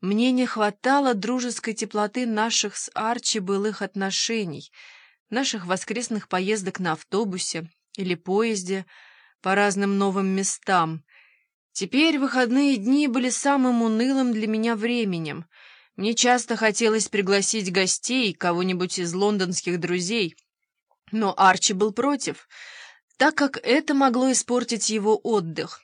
Мне не хватало дружеской теплоты наших с Арчи былых отношений, наших воскресных поездок на автобусе или поезде по разным новым местам. Теперь выходные дни были самым унылым для меня временем. Мне часто хотелось пригласить гостей, кого-нибудь из лондонских друзей, но Арчи был против, так как это могло испортить его отдых.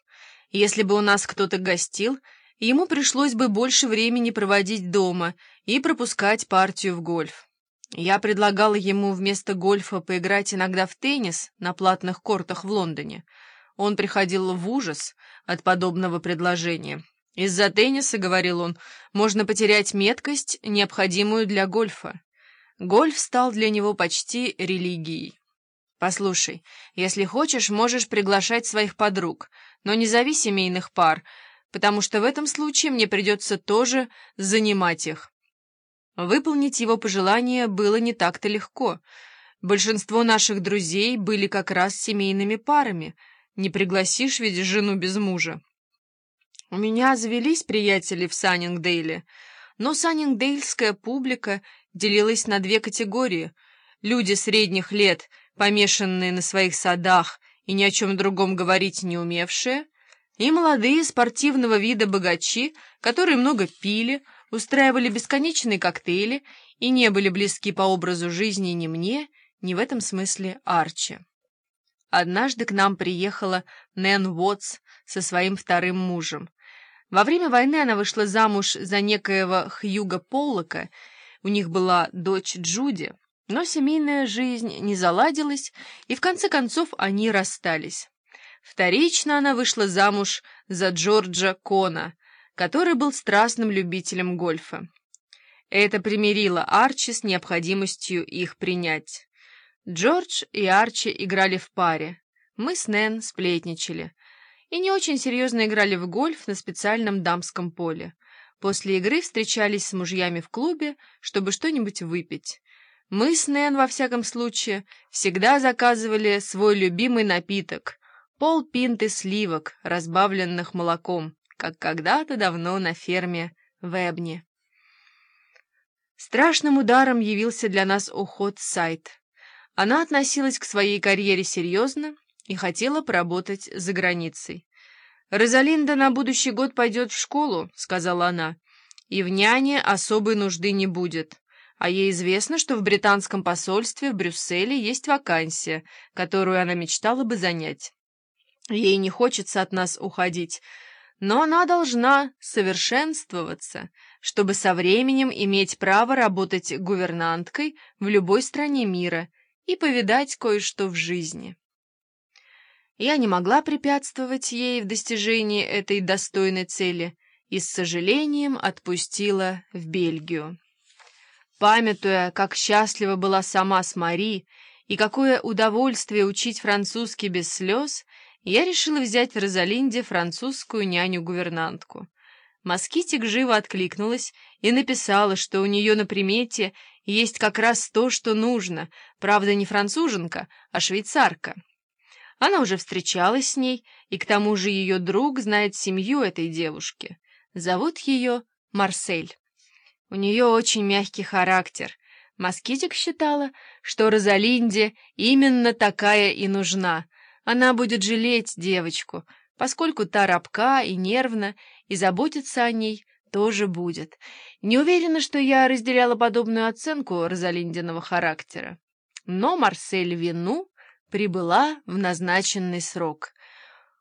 Если бы у нас кто-то гостил — ему пришлось бы больше времени проводить дома и пропускать партию в гольф. Я предлагала ему вместо гольфа поиграть иногда в теннис на платных кортах в Лондоне. Он приходил в ужас от подобного предложения. «Из-за тенниса, — говорил он, — можно потерять меткость, необходимую для гольфа». Гольф стал для него почти религией. «Послушай, если хочешь, можешь приглашать своих подруг, но не зови семейных пар, потому что в этом случае мне придется тоже занимать их. Выполнить его пожелание было не так-то легко. Большинство наших друзей были как раз семейными парами. Не пригласишь ведь жену без мужа. У меня завелись приятели в Саннингдейле, но саннингдейльская публика делилась на две категории. Люди средних лет, помешанные на своих садах и ни о чем другом говорить не умевшие — и молодые спортивного вида богачи, которые много пили, устраивали бесконечные коктейли и не были близки по образу жизни ни мне, ни в этом смысле Арчи. Однажды к нам приехала Нэн Уотс со своим вторым мужем. Во время войны она вышла замуж за некоего Хьюга Поллока, у них была дочь Джуди, но семейная жизнь не заладилась, и в конце концов они расстались. Вторично она вышла замуж за Джорджа Кона, который был страстным любителем гольфа. Это примирило Арчи с необходимостью их принять. Джордж и Арчи играли в паре. Мы с Нэн сплетничали. И не очень серьезно играли в гольф на специальном дамском поле. После игры встречались с мужьями в клубе, чтобы что-нибудь выпить. Мы с Нэн, во всяком случае, всегда заказывали свой любимый напиток — Пол пинты сливок, разбавленных молоком, как когда-то давно на ферме в Эбне. Страшным ударом явился для нас уход Сайт. Она относилась к своей карьере серьезно и хотела поработать за границей. «Розалинда на будущий год пойдет в школу», — сказала она, — «и в няне особой нужды не будет. А ей известно, что в британском посольстве в Брюсселе есть вакансия, которую она мечтала бы занять. Ей не хочется от нас уходить, но она должна совершенствоваться, чтобы со временем иметь право работать гувернанткой в любой стране мира и повидать кое-что в жизни. Я не могла препятствовать ей в достижении этой достойной цели и с сожалением отпустила в Бельгию. Памятуя, как счастлива была сама с Мари и какое удовольствие учить французский без слез, я решила взять в Розалинде французскую няню-гувернантку. Москитик живо откликнулась и написала, что у нее на примете есть как раз то, что нужно, правда, не француженка, а швейцарка. Она уже встречалась с ней, и к тому же ее друг знает семью этой девушки. Зовут ее Марсель. У нее очень мягкий характер. Москитик считала, что Розалинде именно такая и нужна — она будет жалеть девочку, поскольку та рабка и нервна, и заботиться о ней тоже будет. Не уверена, что я разделяла подобную оценку Розалиндиного характера. Но Марсель Вину прибыла в назначенный срок.